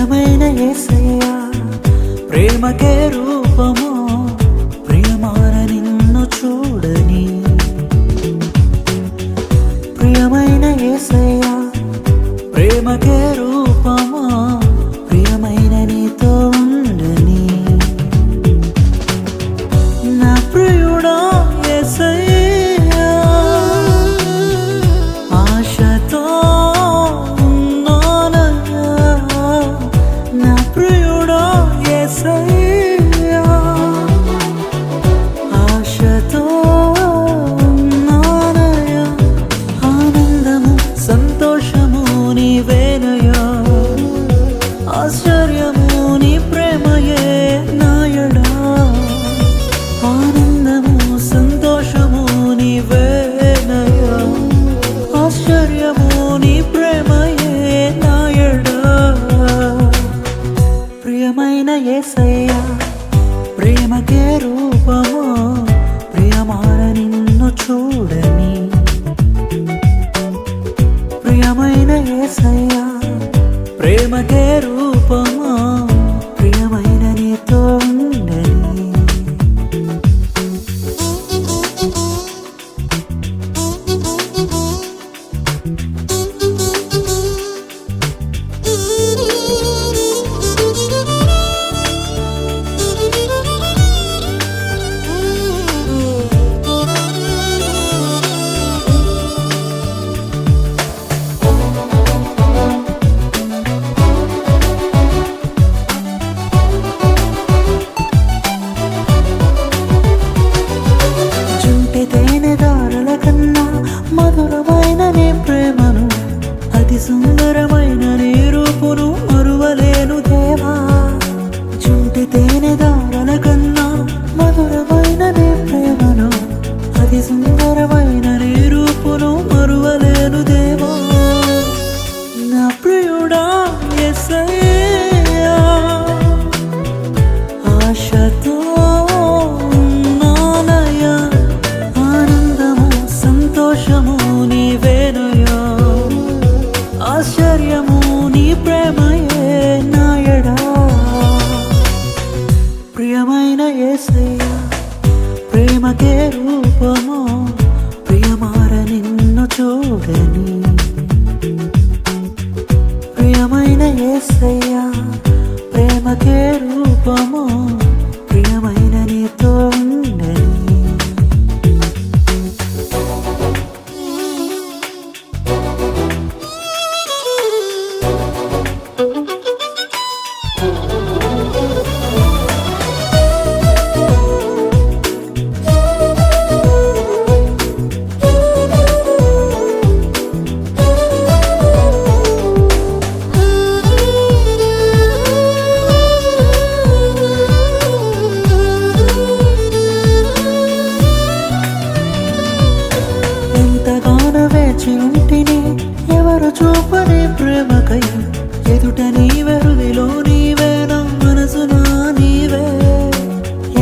ప్రియమైన ఏసయ్యా ప్రేమకే రూపము ఏసయ్యా ప్రేమకే రూపం. చూచింటిని ఎవరు చూపనే ప్రేమకై ఎదుట నీవెరుదిలో నీవే నా మనసునా నీవే.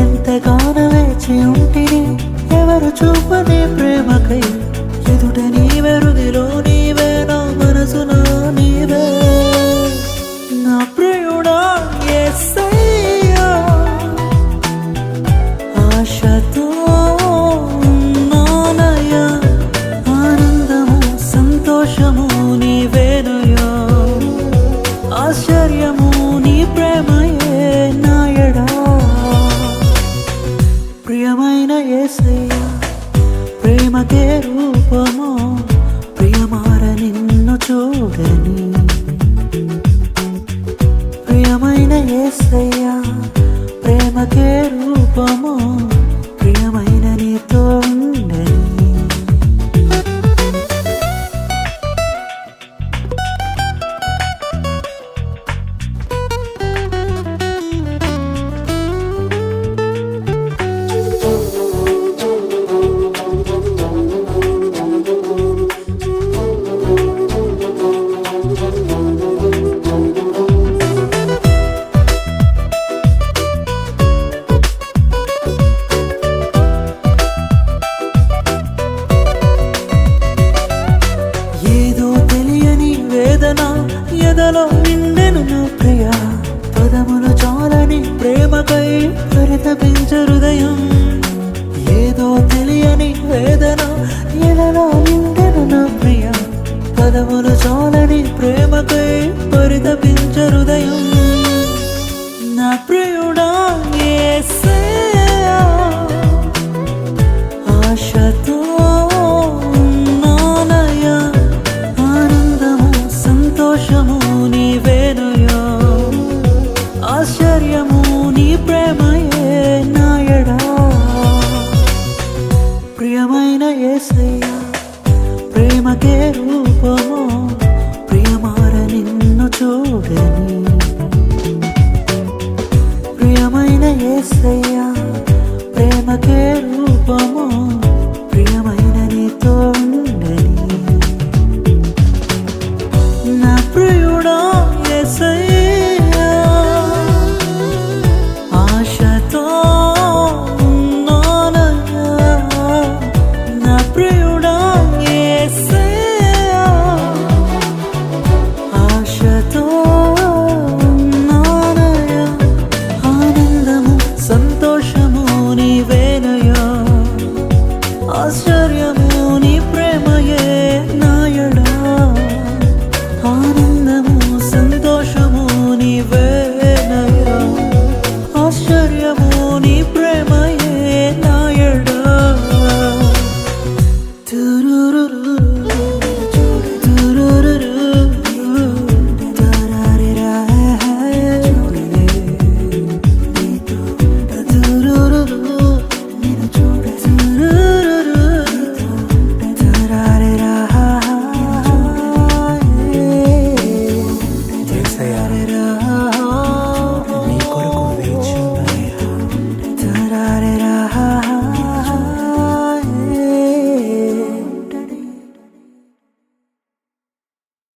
ఎంతగానో వేచి ఉంటిని ఎవరు చూపనే ప్రేమకై ప్రియమైన ఏసయ్య ప్రేమకే రూపము ప్రియమార నిన్ను చూడని. ప్రియమైన ఏసయ్య ప్రేమకే రూపము పిలిచే హృదయం. ఏదో తెలియని వేదన ఎలలో నిండెను నా ప్రియ. పదములు చాలని ప్రేమకై పరితపించ హృదయం. నా ప్రియుడా ఆశతో ఆనందము సంతోషము నీవేనయ్యా. ఆశ్చర్యము నీ ప్రేమయే నాయడా. ప్రియమైన యేసయ్యా ప్రేమకే రూపము ప్రియమార నిన్ను చూడని. ప్రియమైన యేసయ్యా ప్రేమకే రూపము